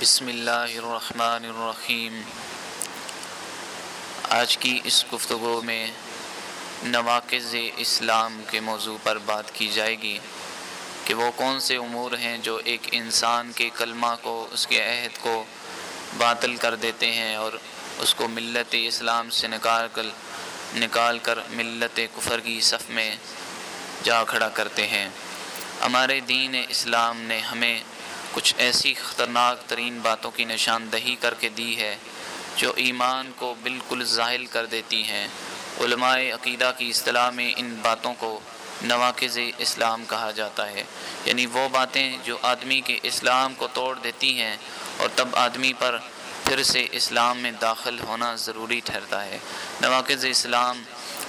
بسم اللہ الرحمن الرحیم۔ آج کی اس گفتگو میں نواقض اسلام کے موضوع پر بات کی جائے گی کہ وہ کون سے امور ہیں جو ایک انسان کے کلمہ کو، اس کے عہد کو باطل کر دیتے ہیں اور اس کو ملت اسلام سے نکال کر نکال کر ملت کفر کی صف میں جا کھڑا کرتے ہیں۔ ہمارے دین اسلام نے ہمیں کچھ ایسی خطرناک ترین باتوں کی نشاندہی کر کے دی ہے جو ایمان کو بالکل ظاہل کر دیتی ہیں۔ علماء عقیدہ کی اصطلاح میں ان باتوں کو نواقض اسلام کہا جاتا ہے۔ یعنی وہ باتیں جو آدمی کے اسلام کو توڑ دیتی ہیں اور تب آدمی پر پھر سے اسلام میں داخل ہونا ضروری ٹھہرتا ہے۔ نواقض اسلام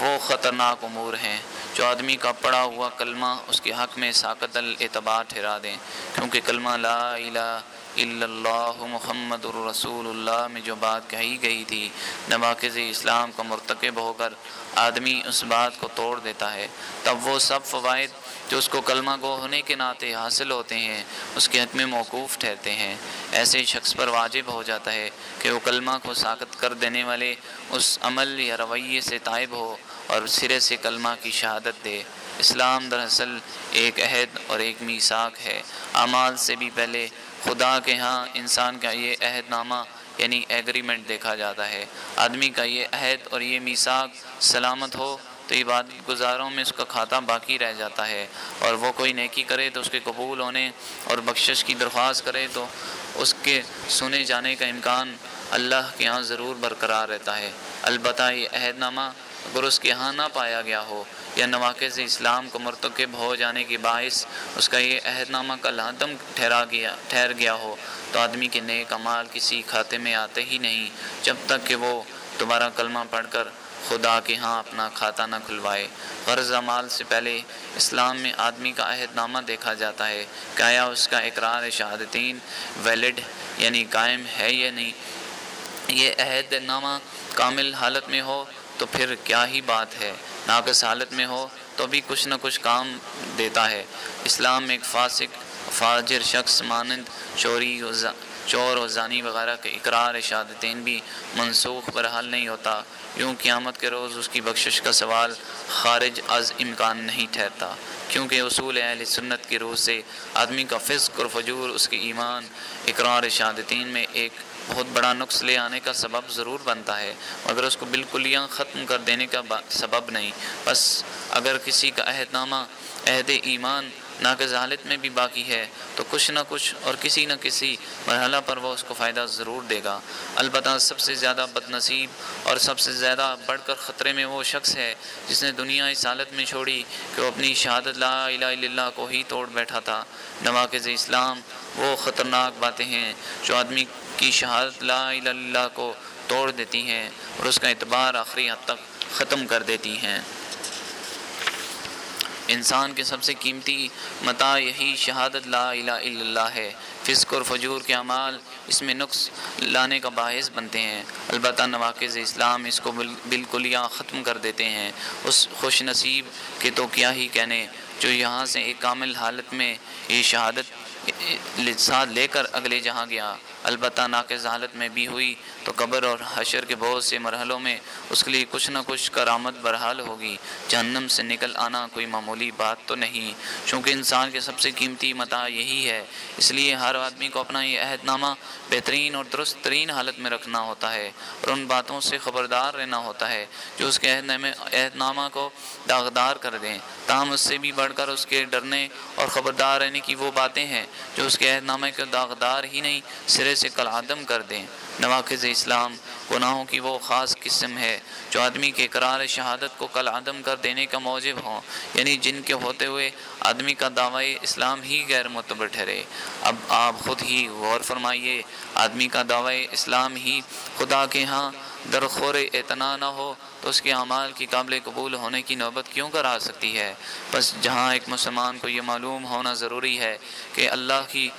وہ خطرناک امور ہیں جو آدمی کا پڑا ہوا کلمہ اس کے حق میں ساقت الاعتبار ٹھہرا دیں، کیونکہ کلمہ لا الہ الا اللہ محمد الرسول اللہ میں جو بات کہی گئی تھی، نواقض اسلام کا مرتکب ہو کر آدمی اس بات کو توڑ دیتا ہے۔ تب وہ سب فوائد جو اس کو کلمہ گو ہونے کے ناطے حاصل ہوتے ہیں، اس کے حق میں موقوف ٹھہرتے ہیں۔ ایسے شخص پر واجب ہو جاتا ہے کہ وہ کلمہ کو ساکت کر دینے والے اس عمل یا رویے سے طائب ہو۔ اور سرے سے کلمہ کی شہادت دے۔ اسلام دراصل ایک عہد اور ایک میساک ہے۔ اعمال سے بھی پہلے خدا کے ہاں انسان کا یہ عہد نامہ یعنی ایگریمنٹ دیکھا جاتا ہے۔ آدمی کا یہ عہد اور یہ میساک سلامت ہو تو عبادت گزاروں میں اس کا کھاتہ باقی رہ جاتا ہے۔ اور وہ کوئی نیکی کرے تو اس کے قبول ہونے اور بخشش کی درخواست کرے تو اس کے سنے جانے کا امکان اللہ کے ہاں ضرور برقرار رہتا ہے۔ البتہ یہ عہد نامہ اگر اس کے ہاں نہ پایا گیا ہو یا نواقض اسلام کو مرتکب ہو جانے کے باعث اس کا یہ عہد نامہ کا لادم ٹھہرا گیا، ٹھہر گیا ہو تو آدمی کے نیک کمال کسی کھاتے میں آتے ہی نہیں جب تک کہ وہ دوبارہ کلمہ پڑھ کر خدا کے ہاں اپنا کھاتا نہ کھلوائے۔ غرض مال سے پہلے اسلام میں آدمی کا عہد نامہ دیکھا جاتا ہے کہ آیا اس کا اقرار شہادتین ویلڈ یعنی قائم ہے یا نہیں۔ یہ عہد نامہ کامل حالت میں ہو تو پھر کیا ہی بات ہے؟ ناقص حالت میں ہو تو بھی کچھ نہ کچھ کام دیتا ہے۔ اسلام میں ایک فاسق، فاجر شخص، مانند چوری چور و زانی وغیرہ کے اقرار شہادتین بھی منسوخ برحال نہیں ہوتا۔ یوں قیامت کے روز اس کی بخشش کا سوال خارج از امکان نہیں ٹھہرتا۔ کیونکہ اصول اہل سنت کی روح سے آدمی کا فزق اور فجور، اس کے ایمان، اقرار شہادتین میں ایک بہت بڑا نقص لے آنے کا سبب ضرور بنتا ہے، مگر اس کو بالکل یہاں ختم کر دینے کا سبب نہیں۔ بس اگر کسی کا عہد نامہ عہد ایمان ناقض حالت میں بھی باقی ہے، تو کچھ نہ کچھ اور کسی نہ کسی مرحلہ پر وہ اس کو فائدہ ضرور دے گا۔ البتہ سب سے زیادہ بد نصیب اور سب سے زیادہ بڑھ کر خطرے میں وہ شخص ہے جس نے دنیا اس حالت میں چھوڑی کہ وہ اپنی شہادت لا الہ الا اللہ کو ہی توڑ بیٹھا تھا۔ نواقض اسلام وہ خطرناک باتیں ہیں جو آدمی کی شہادت لا الہ اللہ کو توڑ دیتی ہیں اور اس کا اعتبار آخری حد تک ختم کر دیتی ہیں۔ انسان کے سب سے قیمتی متا یہی شہادت لا الہ الا اللہ ہے۔ فزق اور فجور کے اعمال اس میں نقص لانے کا باعث بنتے ہیں۔ البتہ نواقض اسلام اس کو بالکل یا ختم کر دیتے ہیں۔ اس خوش نصیب کے تو کیا ہی کہنے جو یہاں سے ایک کامل حالت میں یہ شہادت ساتھ لے کر اگلے جہاں گیا۔ البتہ ناقص حالت میں بھی ہوئی تو قبر اور حشر کے بہت سے مرحلوں میں اس کے لیے کچھ نہ کچھ کرامت برحال ہوگی۔ جہنم سے نکل آنا کوئی معمولی بات تو نہیں، چونکہ انسان کے سب سے قیمتی متا یہی ہے۔ اس لیے ہر آدمی کو اپنا یہ عہد نامہ بہترین اور درست ترین حالت میں رکھنا ہوتا ہے اور ان باتوں سے خبردار رہنا ہوتا ہے جو اس کے عہد عہد نامہ کو داغدار کر دیں۔ تاہم اس سے بھی بڑھ کر اس کے ڈرنے اور خبردار رہنے کی وہ باتیں ہیں جو اس کے عہد نامے کے داغدار ہی نہیں، سرے سے کل عدم کر دیں۔ نواقض اسلام گناہوں کی وہ خاص قسم ہے جو آدمی کے قرار شہادت کو کل عدم کر دینے کا موجب ہوں۔ یعنی جن کے ہوتے ہوئے آدمی کا دعوی اسلام ہی غیر معتبر ٹھہرے اب آپ خود ہی غور فرمائیے، آدمی کا دعوی اسلام ہی خدا کے ہاں درخور اعتنا نہ ہو، تو اس کے اعمال کی قابل قبول ہونے کی نوبت کیوں کر آ سکتی ہے؟ بس جہاں ایک مسلمان کو یہ معلوم ہونا ضروری ہے کہ اللہ کی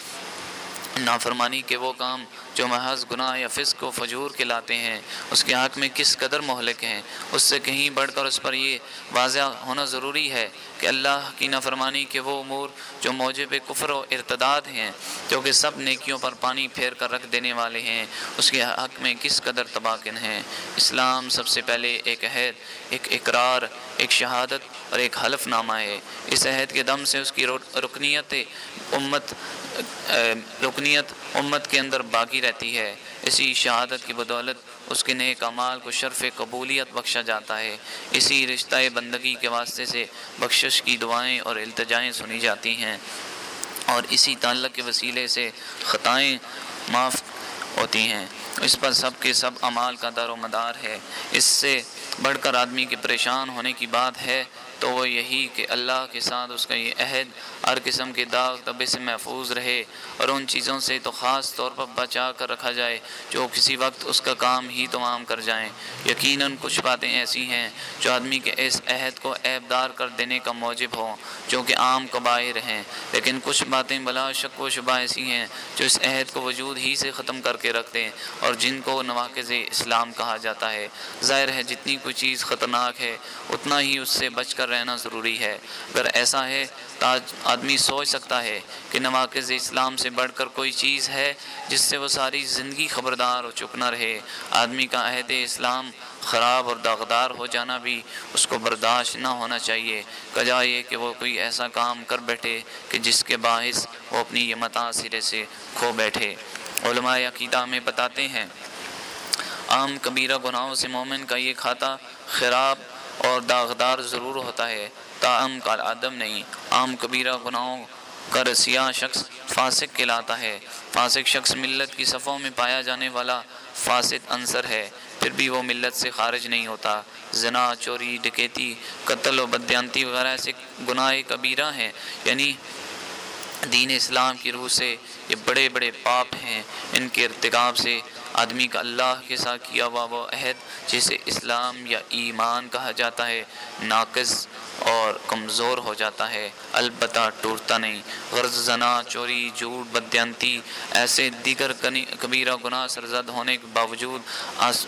نافرمانی کے وہ کام جو محض گناہ یا فسق و فجور کے لاتے ہیں، اس کے حق میں کس قدر مہلک ہیں؟ اس سے کہیں بڑھ کر اس پر یہ واضح ہونا ضروری ہے کہ اللہ کی نافرمانی کے وہ امور جو موجب کفر و ارتداد ہیں، جو کہ سب نیکیوں پر پانی پھیر کر رکھ دینے والے ہیں، اس کے حق میں کس قدر تباکن ہیں؟ اسلام سب سے پہلے ایک عہد، ایک اقرار ایک شہادت اور ایک حلف نامہ ہے۔ اس عہد کے دم سے اس کی رکنیت امت رکنیت امت کے اندر باقی رہتی ہے۔ اسی شہادت کی بدولت اس کے نئے کمال کو شرف قبولیت بخشا جاتا ہے۔ اسی رشتہ بندگی کے واسطے سے بخشش کی دعائیں اور التجائیں سنی جاتی ہیں۔ اور اسی تعلق کے وسیلے سے خطائیں معاف ہوتی ہیں۔ اس پر سب کے سب امال کا دار و مدار ہے۔ اس سے بڑھ کر آدمی کے پریشان ہونے کی بات ہے۔ تو وہ یہی کہ اللہ کے ساتھ اس کا یہ عہد ہر قسم کے داغ طبع سے محفوظ رہے اور ان چیزوں سے تو خاص طور پر بچا کر رکھا جائے جو کسی وقت اس کا کام ہی تمام کر جائیں۔ یقیناً کچھ باتیں ایسی ہیں جو آدمی کے اس عہد کو عیبدار کر دینے کا موجب ہوں، جو کہ عام قبائر ہیں۔ لیکن کچھ باتیں بلا شک و شبہ ایسی ہیں جو اس عہد کو وجود ہی سے ختم کر کے رکھ دیں اور جن کو نواقض اسلام کہا جاتا ہے۔ ظاہر ہے جتنی کوئی چیز خطرناک ہے، اتنا ہی اس سے بچ کر رہنا ضروری ہے۔ اگر ایسا ہے تو آدمی سوچ سکتا ہے کہ نواقض اسلام سے بڑھ کر کوئی چیز ہے جس سے وہ ساری زندگی خبردار و چپ نہ رہے۔ آدمی کا عہد اسلام خراب اور داغدار ہو جانا بھی اس کو برداشت نہ ہونا چاہیے۔ کجا یہ کہ وہ کوئی ایسا کام کر بیٹھے کہ جس کے باعث وہ اپنی یہ متا سرے سے کھو بیٹھے۔ علماء عقیدہ میں بتاتے ہیں، عام کبیرہ گناہوں سے مومن کا یہ کھاتا خراب اور داغدار ضرور ہوتا ہے۔ تاہم کا عدم نہیں، عام کبیرہ گناہوں کا رسیہ شخص فاسق کہلاتا ہے۔ فاسق شخص ملت کی صفوں میں پایا جانے والا فاسد عنصر ہے، پھر بھی وہ ملت سے خارج نہیں ہوتا۔ زنا، چوری، ڈکیتی، قتل و بدیانتی وغیرہ ایسے گناہ کبیرہ ہیں۔ یعنی دین اسلام کی روح سے یہ بڑے بڑے پاپ ہیں۔ ان کے ارتکاب سے آدمی کا اللہ کے ساتھ کیا ہوا وہ عہد، جسے اسلام یا ایمان کہا جاتا ہے، ناقص اور کمزور ہو جاتا ہے۔ البتہ ٹوٹتا نہیں۔ غرض، زنا، چوری، جھوٹ، بدیانتی، ایسے دیگر کبیرہ گناہ، سرزد ہونے کے باوجود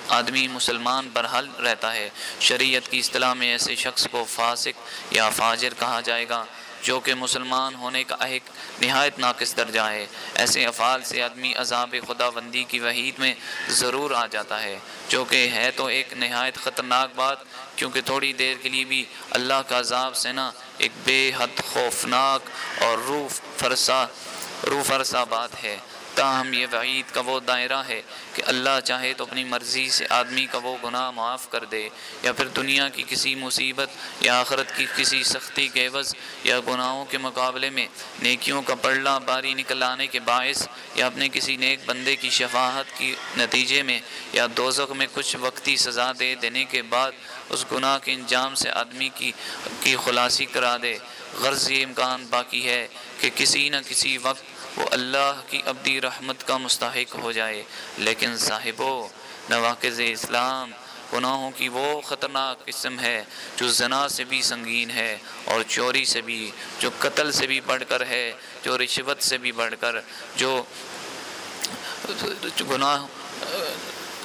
آدمی مسلمان برحل رہتا ہے۔ شریعت کی اصطلاح میں ایسے شخص کو فاسق یا فاجر کہا جائے گا۔ جو کہ مسلمان ہونے کا ایک نہایت ناقص درجہ ہے۔ ایسے افعال سے آدمی عذاب خدا بندی کی وحید میں ضرور آ جاتا ہے۔ جو کہ ہے تو ایک نہایت خطرناک بات، کیونکہ تھوڑی دیر کے لیے بھی اللہ کا عذاب سے نا ایک بے حد خوفناک اور روح فرسا روح فرسا بات ہے۔ تاہم یہ وعید کا وہ دائرہ ہے کہ اللہ چاہے تو اپنی مرضی سے آدمی کا وہ گناہ معاف کر دے یا پھر دنیا کی کسی مصیبت یا آخرت کی کسی سختی کے عوض یا گناہوں کے مقابلے میں نیکیوں کا پڑلا باری نکل آنے کے باعث یا اپنے کسی نیک بندے کی شفاعت کی نتیجے میں یا دوزخ میں کچھ وقتی سزا دے دینے کے بعد اس گناہ کے انجام سے آدمی کی کی خلاصی کرا دے۔ غرض یہ امکان باقی ہے کہ کسی نہ کسی وقت وہ اللہ کی ابدی رحمت کا مستحق ہو جائے۔ لیکن صاحبو، نواقض اسلام گناہوں کی وہ خطرناک قسم ہے جو زنا سے بھی سنگین ہے اور چوری سے بھی، جو قتل سے بھی بڑھ کر ہے، جو رشوت سے بھی بڑھ کر، جو گناہ،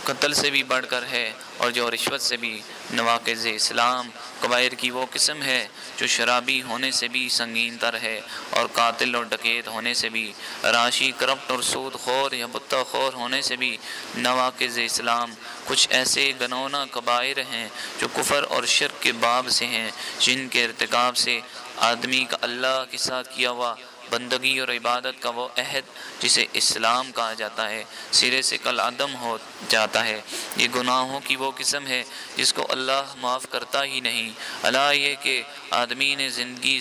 قتل سے بھی بڑھ کر ہے اور جو رشوت سے بھی۔ نواقض اسلام قبائر کی وہ قسم ہے جو شرابی ہونے سے بھی سنگین تر ہے اور قاتل اور ڈکیت ہونے سے بھی، راشی، کرپٹ اور سود خور یا بتہ خور ہونے سے بھی نواقض اسلام۔ کچھ ایسے گنونا قبائر ہیں جو کفر اور شرک کے باب سے ہیں، جن کے ارتکاب سے آدمی کا اللہ کے ساتھ کیا ہوا بندگی اور عبادت کا وہ عہد جسے اسلام کہا جاتا ہے، سرے سے کل عدم ہو جاتا ہے۔ یہ گناہوں کی وہ قسم ہے جس کو اللہ معاف کرتا ہی نہیں۔ اللہ یہ کہ آدمی نے زندگی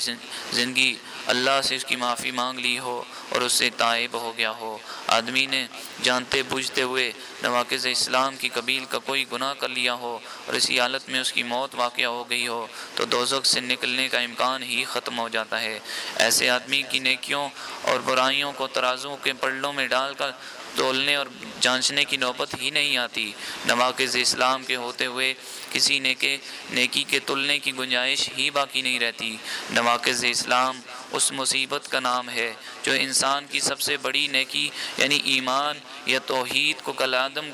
زندگی اللہ سے اس کی معافی مانگ لی ہو اور اس سے طائب ہو گیا ہو۔ آدمی نے جانتے بوجھتے ہوئے نواقض اسلام کی قبیل کا کوئی گناہ کر لیا ہو اور اسی حالت میں اس کی موت واقع ہو گئی ہو تو دوزخ سے نکلنے کا امکان ہی ختم ہو جاتا ہے۔ ایسے آدمی کی نیکیوں اور برائیوں کو ترازوں کے پلڑوں میں ڈال کر تولنے اور جانچنے کی نوبت ہی نہیں آتی۔ نواقض اسلام کے ہوتے ہوئے کسی نیکے، نیکی کے تلنے کی گنجائش ہی باقی نہیں رہتی۔ نواقض اسلام اس مصیبت کا نام ہے جو انسان کی سب سے بڑی نیکی یعنی ایمان یا توحید کو کلادم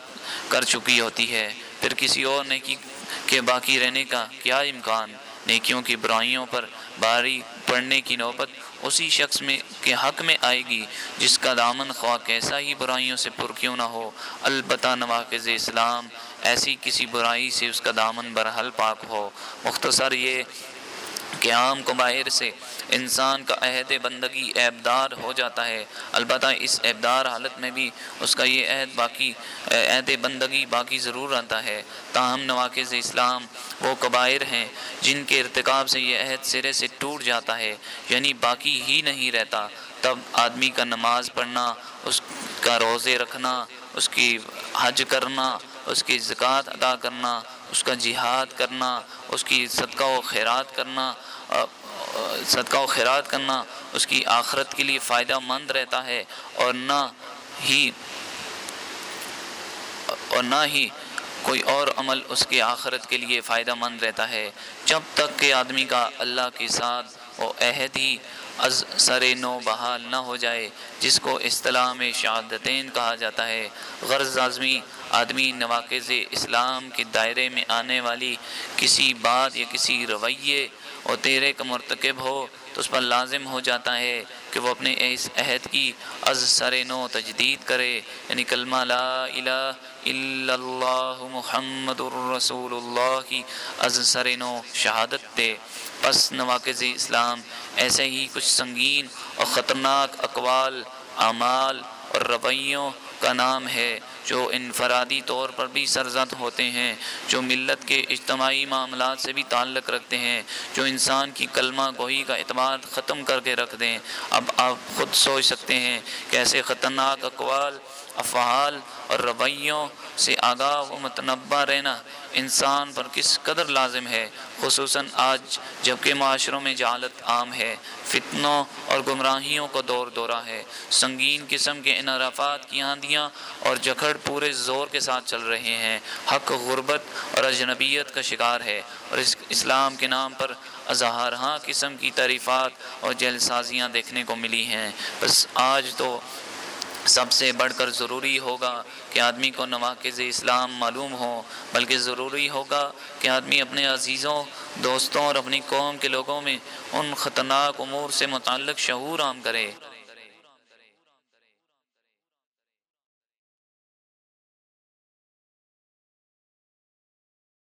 کر چکی ہوتی ہے۔ پھر کسی اور نیکی کے باقی رہنے کا کیا امکان؟ نیکیوں کی برائیوں پر باری پڑھنے کی نوبت اسی شخص میں کے حق میں آئے گی، جس کا دامن خواہ کیسا ہی برائیوں سے پر کیوں نہ ہو۔ البتہ نواقض اسلام ایسی کسی برائی سے اس کا دامن برحل پاک ہو۔ مختصر یہ کہ عام قبائر سے انسان کا عہد بندگی عیبدار ہو جاتا ہے۔ البتہ اس عیبدار حالت میں بھی اس کا یہ عہد باقی، عہد بندگی باقی ضرور رہتا ہے۔ تاہم نواقز اسلام وہ قبائر ہیں جن کے ارتکاب سے یہ عہد سرے سے ٹوٹ جاتا ہے یعنی باقی ہی نہیں رہتا۔ تب آدمی کا نماز پڑھنا، اس کا روزے رکھنا، اس کی حج کرنا، اس کی زکوٰۃ ادا کرنا اس کا جہاد کرنا، اس کی صدقہ و خیرات کرنا صدقہ و خیرات کرنا اس کی آخرت کے لیے فائدہ مند رہتا ہے اور نہ ہی، اور نہ ہی کوئی اور عمل اس کے آخرت کے لیے فائدہ مند رہتا ہے۔ جب تک کہ آدمی کا اللہ کے ساتھ وہ عہد ہی از سر نو بحال نہ ہو جائے، جس کو اصطلاح میں شہادتین کہا جاتا ہے۔ غرض اعظمی آدمی نواقض اسلام کے دائرے میں آنے والی کسی بات یا کسی رویے اور تیرے کا مرتکب ہو تو اس پر لازم ہو جاتا ہے کہ وہ اپنے اس عہد کی از سر نو تجدید کرے یعنی کلمہ لا الہ الا اللہ محمد الرسول اللہ کی از سر نو شہادت دے۔ پس نواقز اسلام ایسے ہی کچھ سنگین اور خطرناک اقوال، اعمال اور رویوں کا نام ہے۔ جو انفرادی طور پر بھی سرزد ہوتے ہیں، جو ملت کے اجتماعی معاملات سے بھی تعلق رکھتے ہیں، جو انسان کی کلمہ گوئی کا اعتماد ختم کر کے رکھ دیں۔ اب آپ خود سوچ سکتے ہیں کیسے خطرناک اقوال، افعال اور رویوں سے آگاہ و متنبع رہنا انسان پر کس قدر لازم ہے، خصوصاً آج جبکہ معاشروں میں جہالت عام ہے، فتنوں اور گمراہیوں کو دور دورہ ہے۔ سنگین قسم کے انعرافات کی آندیاں اور جکھڑ پورے زور کے ساتھ چل رہے ہیں۔ حق غربت اور اجنبیت کا شکار ہے اور اس اسلام کے نام پر اظہارہاں قسم کی تعریفات اور جیل سازیاں دیکھنے کو ملی ہیں۔ بس آج تو سب سے بڑھ کر ضروری ہوگا کہ آدمی کو نواقز اسلام معلوم ہو، بلکہ ضروری ہوگا کہ آدمی اپنے عزیزوں، دوستوں اور اپنی قوم کے لوگوں میں ان خطرناک امور سے متعلق شعور عام کرے۔